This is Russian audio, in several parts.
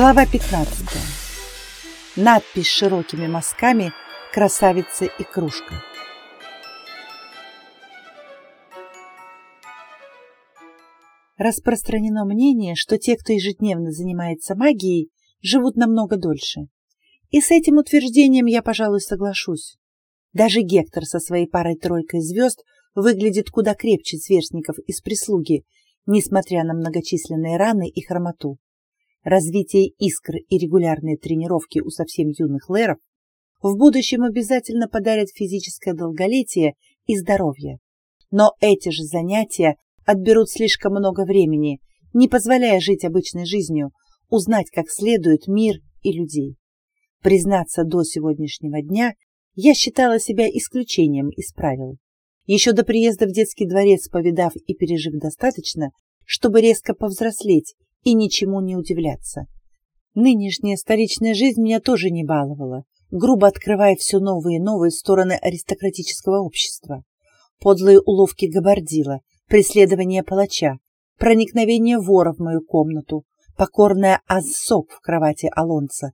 Глава 15. Надпись широкими мазками «Красавица и кружка». Распространено мнение, что те, кто ежедневно занимается магией, живут намного дольше. И с этим утверждением я, пожалуй, соглашусь. Даже Гектор со своей парой-тройкой звезд выглядит куда крепче сверстников из прислуги, несмотря на многочисленные раны и хромоту. Развитие искр и регулярные тренировки у совсем юных лэров в будущем обязательно подарят физическое долголетие и здоровье. Но эти же занятия отберут слишком много времени, не позволяя жить обычной жизнью, узнать как следует мир и людей. Признаться, до сегодняшнего дня я считала себя исключением из правил. Еще до приезда в детский дворец, повидав и пережив достаточно, чтобы резко повзрослеть и ничему не удивляться. Нынешняя столичная жизнь меня тоже не баловала, грубо открывая все новые и новые стороны аристократического общества. Подлые уловки габардила, преследование палача, проникновение вора в мою комнату, покорная Азсоп в кровати Алонца.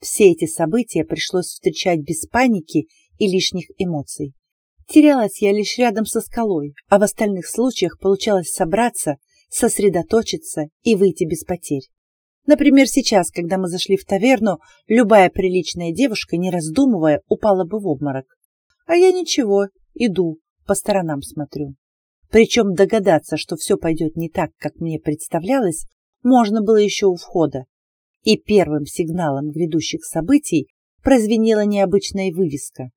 Все эти события пришлось встречать без паники и лишних эмоций. Терялась я лишь рядом со скалой, а в остальных случаях получалось собраться, сосредоточиться и выйти без потерь. Например, сейчас, когда мы зашли в таверну, любая приличная девушка, не раздумывая, упала бы в обморок. А я ничего, иду, по сторонам смотрю. Причем догадаться, что все пойдет не так, как мне представлялось, можно было еще у входа. И первым сигналом грядущих событий прозвенела необычная вывеска.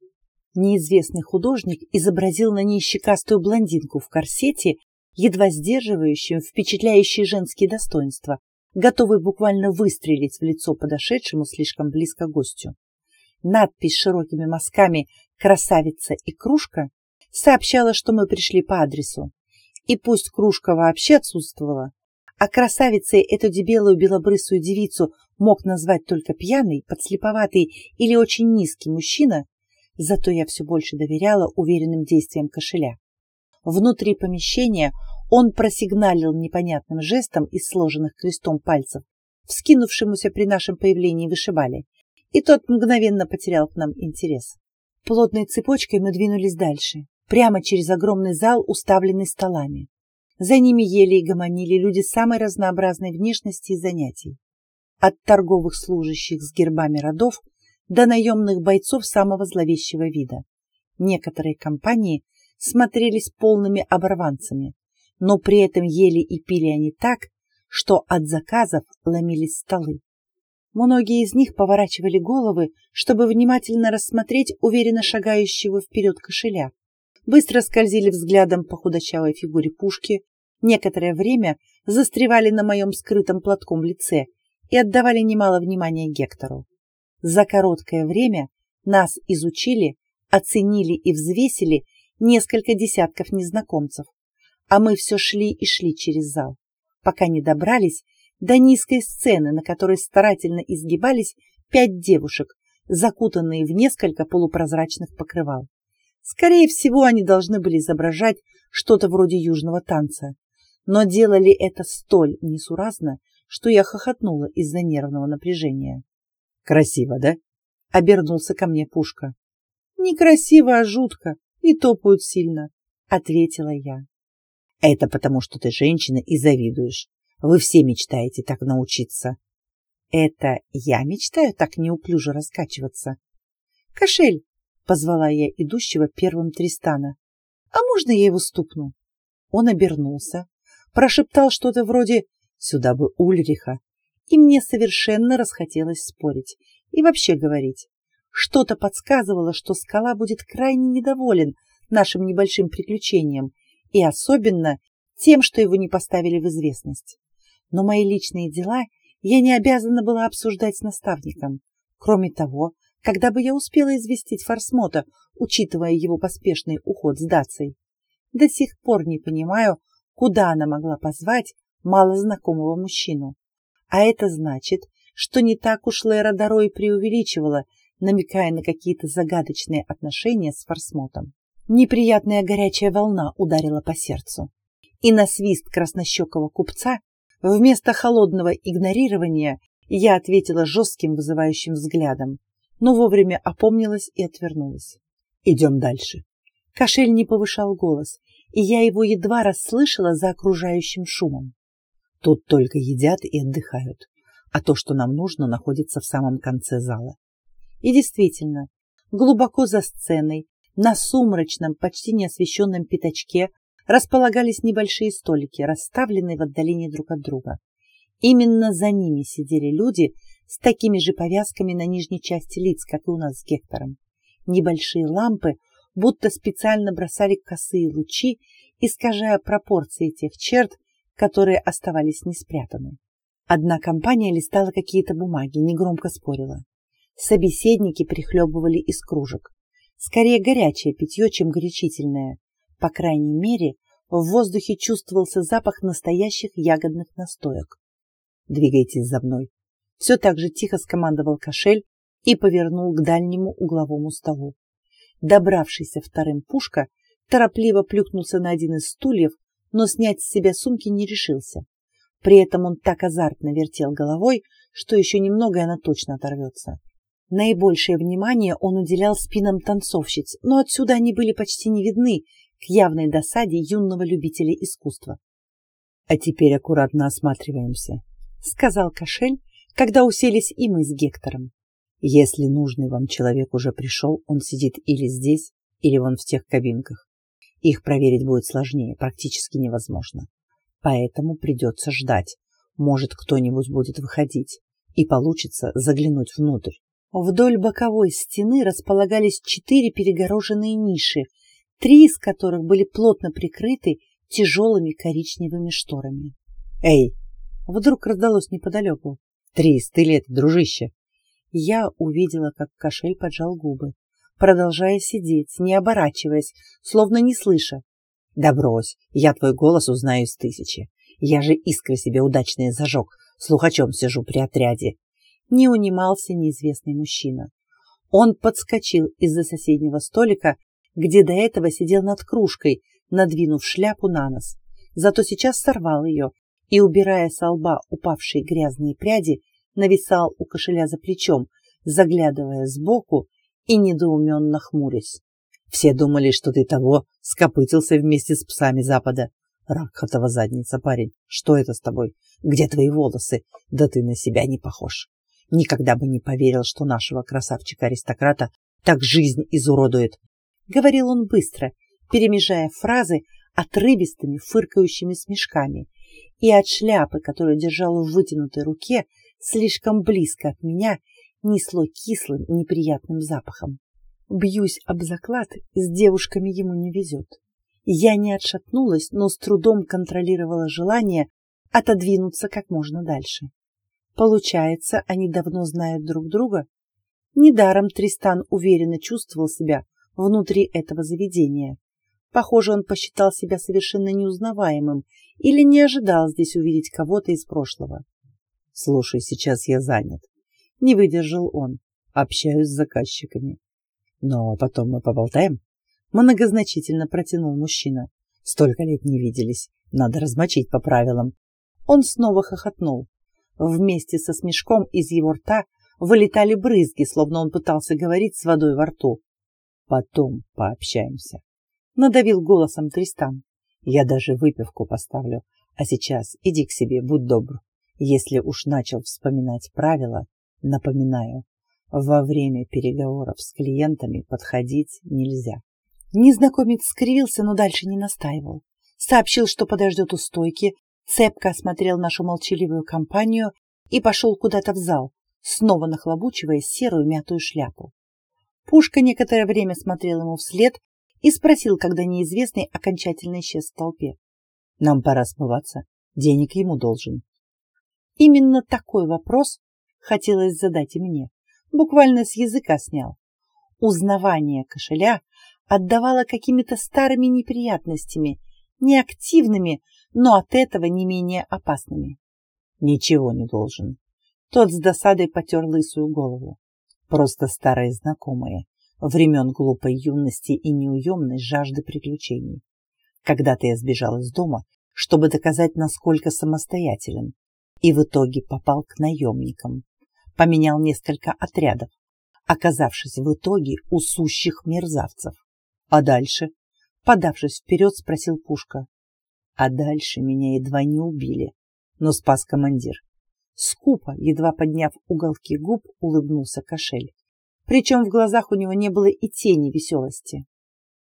Неизвестный художник изобразил на ней щекастую блондинку в корсете, едва сдерживающую впечатляющие женские достоинства, готовый буквально выстрелить в лицо подошедшему слишком близко гостю. Надпись широкими мазками «Красавица и кружка» сообщала, что мы пришли по адресу. И пусть кружка вообще отсутствовала, а красавицей эту дебелую белобрысую девицу мог назвать только пьяный, подслеповатый или очень низкий мужчина, зато я все больше доверяла уверенным действиям кошеля. Внутри помещения он просигналил непонятным жестом из сложенных крестом пальцев, вскинувшемуся при нашем появлении вышибали, и тот мгновенно потерял к нам интерес. Плотной цепочкой мы двинулись дальше, прямо через огромный зал, уставленный столами. За ними ели и гомонили люди самой разнообразной внешности и занятий. От торговых служащих с гербами родов до наемных бойцов самого зловещего вида. Некоторые компании смотрелись полными оборванцами, но при этом ели и пили они так, что от заказов ломились столы. Многие из них поворачивали головы, чтобы внимательно рассмотреть уверенно шагающего вперед кошеля. Быстро скользили взглядом по худощавой фигуре пушки, некоторое время застревали на моем скрытом платком лице и отдавали немало внимания Гектору. За короткое время нас изучили, оценили и взвесили несколько десятков незнакомцев, а мы все шли и шли через зал, пока не добрались до низкой сцены, на которой старательно изгибались пять девушек, закутанные в несколько полупрозрачных покрывал. Скорее всего, они должны были изображать что-то вроде южного танца, но делали это столь несуразно, что я хохотнула из-за нервного напряжения. «Красиво, да?» — обернулся ко мне Пушка. «Некрасиво, а жутко, и топают сильно», — ответила я. «Это потому, что ты женщина и завидуешь. Вы все мечтаете так научиться». «Это я мечтаю так неуклюже раскачиваться?» «Кошель!» — позвала я идущего первым Тристана. «А можно я его стукну?» Он обернулся, прошептал что-то вроде «сюда бы Ульриха», и мне совершенно расхотелось спорить и вообще говорить. Что-то подсказывало, что скала будет крайне недоволен нашим небольшим приключением и особенно тем, что его не поставили в известность. Но мои личные дела я не обязана была обсуждать с наставником. Кроме того, когда бы я успела известить Форсмота, учитывая его поспешный уход с Дацей? До сих пор не понимаю, куда она могла позвать малознакомого мужчину. А это значит, что не так уж Лера Дорой преувеличивала, намекая на какие-то загадочные отношения с Форсмотом. Неприятная горячая волна ударила по сердцу. И на свист краснощекого купца вместо холодного игнорирования Я ответила жестким вызывающим взглядом, но вовремя опомнилась и отвернулась. Идем дальше. Кошель не повышал голос, и я его едва расслышала за окружающим шумом. Тут только едят и отдыхают, а то, что нам нужно, находится в самом конце зала. И действительно, глубоко за сценой, на сумрачном, почти неосвещенном пятачке располагались небольшие столики, расставленные в отдалении друг от друга. Именно за ними сидели люди с такими же повязками на нижней части лиц, как и у нас с Гектором. Небольшие лампы будто специально бросали косые лучи, искажая пропорции тех черт, которые оставались не спрятаны. Одна компания листала какие-то бумаги, негромко спорила. Собеседники прихлебывали из кружек. Скорее горячее питье, чем горячительное. По крайней мере, в воздухе чувствовался запах настоящих ягодных настоек. «Двигайтесь за мной!» Все так же тихо скомандовал кошель и повернул к дальнему угловому столу. Добравшийся вторым пушка торопливо плюхнулся на один из стульев, но снять с себя сумки не решился. При этом он так азартно вертел головой, что еще немного и она точно оторвется. Наибольшее внимание он уделял спинам танцовщиц, но отсюда они были почти не видны к явной досаде юного любителя искусства. «А теперь аккуратно осматриваемся», — сказал Кошель, когда уселись и мы с Гектором. «Если нужный вам человек уже пришел, он сидит или здесь, или вон в тех кабинках. Их проверить будет сложнее, практически невозможно. Поэтому придется ждать. Может, кто-нибудь будет выходить, и получится заглянуть внутрь. Вдоль боковой стены располагались четыре перегороженные ниши, три из которых были плотно прикрыты тяжелыми коричневыми шторами. «Эй!» Вдруг раздалось неподалеку. «Триста лет, дружище!» Я увидела, как кошель поджал губы, продолжая сидеть, не оборачиваясь, словно не слыша. «Да брось, я твой голос узнаю из тысячи. Я же искры себе удачные зажег, слухачом сижу при отряде не унимался неизвестный мужчина. Он подскочил из-за соседнего столика, где до этого сидел над кружкой, надвинув шляпу на нос. Зато сейчас сорвал ее и, убирая со лба упавшие грязные пряди, нависал у кошеля за плечом, заглядывая сбоку и недоуменно хмурясь. Все думали, что ты того скопытился вместе с псами Запада. Ракхатова задница, парень. Что это с тобой? Где твои волосы? Да ты на себя не похож. Никогда бы не поверил, что нашего красавчика-аристократа так жизнь изуродует. Говорил он быстро, перемежая фразы отрывистыми фыркающими смешками, и от шляпы, которую держал в вытянутой руке, слишком близко от меня, несло кислым неприятным запахом. Бьюсь об заклад, с девушками ему не везет. Я не отшатнулась, но с трудом контролировала желание отодвинуться как можно дальше. Получается, они давно знают друг друга? Недаром Тристан уверенно чувствовал себя внутри этого заведения. Похоже, он посчитал себя совершенно неузнаваемым или не ожидал здесь увидеть кого-то из прошлого. «Слушай, сейчас я занят». Не выдержал он. Общаюсь с заказчиками. «Но потом мы поболтаем?» Многозначительно протянул мужчина. «Столько лет не виделись. Надо размочить по правилам». Он снова хохотнул. Вместе со смешком из его рта вылетали брызги, словно он пытался говорить с водой во рту. «Потом пообщаемся», — надавил голосом Тристан. «Я даже выпивку поставлю. А сейчас иди к себе, будь добр. Если уж начал вспоминать правила, напоминаю, во время переговоров с клиентами подходить нельзя». Незнакомец скривился, но дальше не настаивал. Сообщил, что подождет у стойки, цепко осмотрел нашу молчаливую компанию и пошел куда-то в зал, снова нахлобучивая серую мятую шляпу. Пушка некоторое время смотрел ему вслед и спросил, когда неизвестный окончательно исчез в толпе. «Нам пора смываться. Денег ему должен». Именно такой вопрос хотелось задать и мне. Буквально с языка снял. Узнавание кошеля отдавало какими-то старыми неприятностями, неактивными, но от этого не менее опасными. Ничего не должен. Тот с досадой потер лысую голову. Просто старые знакомые, времен глупой юности и неуемной жажды приключений. Когда-то я сбежал из дома, чтобы доказать, насколько самостоятелен. и в итоге попал к наемникам. Поменял несколько отрядов, оказавшись в итоге у сущих мерзавцев. А дальше, подавшись вперед, спросил Пушка. А дальше меня едва не убили, но спас командир. Скупо, едва подняв уголки губ, улыбнулся кошель. Причем в глазах у него не было и тени веселости.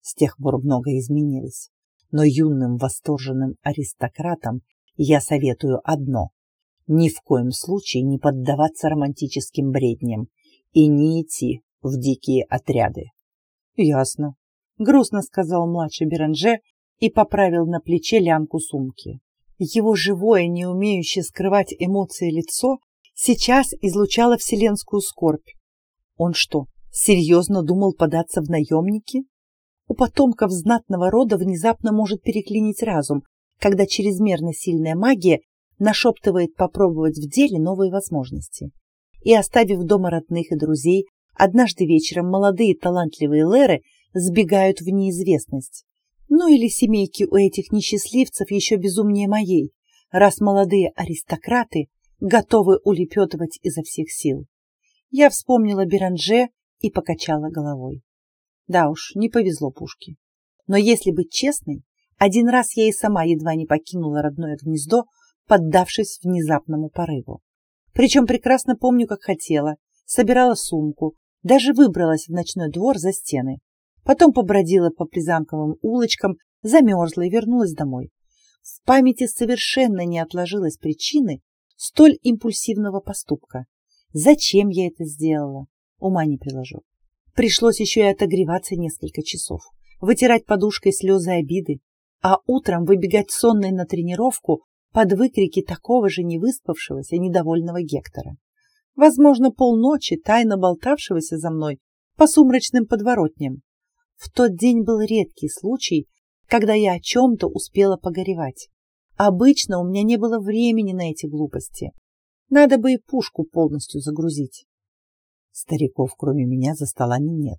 С тех пор многое изменилось. Но юным восторженным аристократам я советую одно – ни в коем случае не поддаваться романтическим бредням и не идти в дикие отряды. Ясно, грустно сказал младший Беранже и поправил на плече лямку сумки. Его живое, не умеющее скрывать эмоции лицо сейчас излучало вселенскую скорбь. Он что, серьезно думал податься в наемники? У потомков знатного рода внезапно может переклинить разум, когда чрезмерно сильная магия нашептывает попробовать в деле новые возможности. И оставив дома родных и друзей, однажды вечером молодые талантливые леры сбегают в неизвестность. Ну или семейки у этих несчастливцев еще безумнее моей, раз молодые аристократы готовы улепетывать изо всех сил. Я вспомнила Беранже и покачала головой. Да уж, не повезло Пушке. Но если быть честной, один раз я и сама едва не покинула родное гнездо, поддавшись внезапному порыву. Причем прекрасно помню, как хотела, собирала сумку, даже выбралась в ночной двор за стены. Потом побродила по призамковым улочкам, замерзла и вернулась домой. В памяти совершенно не отложилась причины столь импульсивного поступка. Зачем я это сделала? Ума не приложу. Пришлось еще и отогреваться несколько часов, вытирать подушкой слезы обиды, а утром выбегать сонной на тренировку под выкрики такого же невыспавшегося недовольного Гектора. Возможно, полночи тайно болтавшегося за мной по сумрачным подворотням. В тот день был редкий случай, когда я о чем-то успела погоревать. Обычно у меня не было времени на эти глупости. Надо бы и пушку полностью загрузить. Стариков, кроме меня, за столами нет,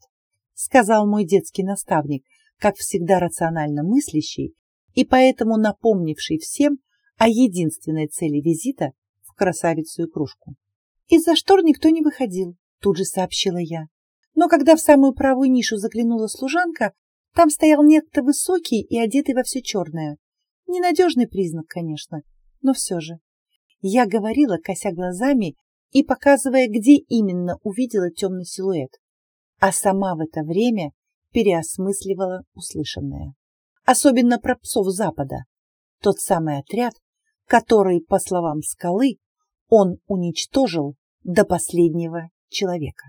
сказал мой детский наставник, как всегда рационально мыслящий и поэтому напомнивший всем о единственной цели визита в красавицу и кружку. Из-за штор никто не выходил, тут же сообщила я. Но когда в самую правую нишу заглянула служанка, там стоял некто высокий и одетый во все черное. Ненадежный признак, конечно, но все же. Я говорила, кося глазами и показывая, где именно увидела темный силуэт, а сама в это время переосмысливала услышанное. Особенно про псов Запада. Тот самый отряд, который, по словам скалы, он уничтожил до последнего человека.